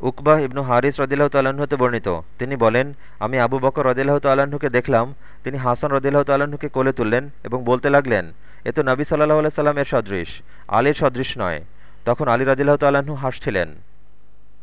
উকবাহ ইবনু হারিস রদিল্লাহ তাল্লাহ্ন হতে বর্ণিত। তিনি বলেন, আমি আবু বকর রদিল্লাহ তাল্লাহ্নকে দেখলাম, তিনি হাসান রদিল্লাহ তাল্লাহ্নকে কোলে তুললেন এবং বলতে লাগলেন, এ তো নবী সাল্লাহ আল্লাহ সাল্লামের সদৃশ, আলীর সদৃশ নয়। তখন আলী রদিল্লাহ তাল্লাহ্ন হাসছিলেন।